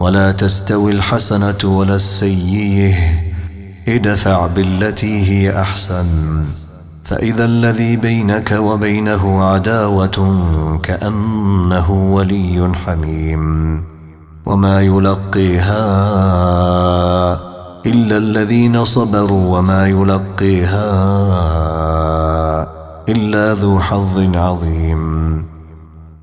ولا تستوي الحسنة ولا السيئة. ادفع بالتي هي أحسن. فإذا الذي بينك وبينه عداوة كأنه ولي حميم. وما يلقيها إلا الذين صبروا وما يلقيها إلا ذو حظ عظيم.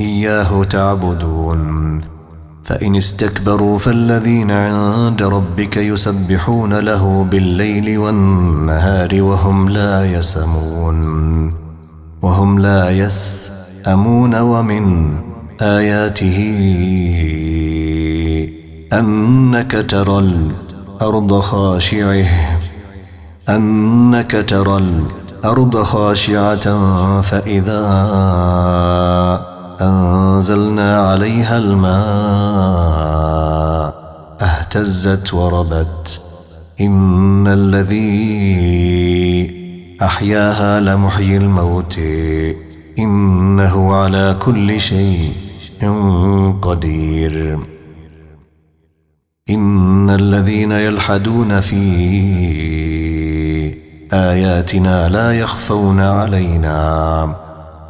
إياه تعبدون. فإن استكبروا فالذين عند ربك يسبحون له بالليل والنهار وهم لا يسمون. وهم لا يسأمون ومن آياته أنك ترى الأرض خاشعة. أنك ترى الأرض خاشعة. فإذا أنزلنا عليها الماء أهتزت وربت. إن الذي أحياها لمحيي الموت. إنه على كل شيء قدير. إن الذين يلحدون في آياتنا لا يخفون علينا.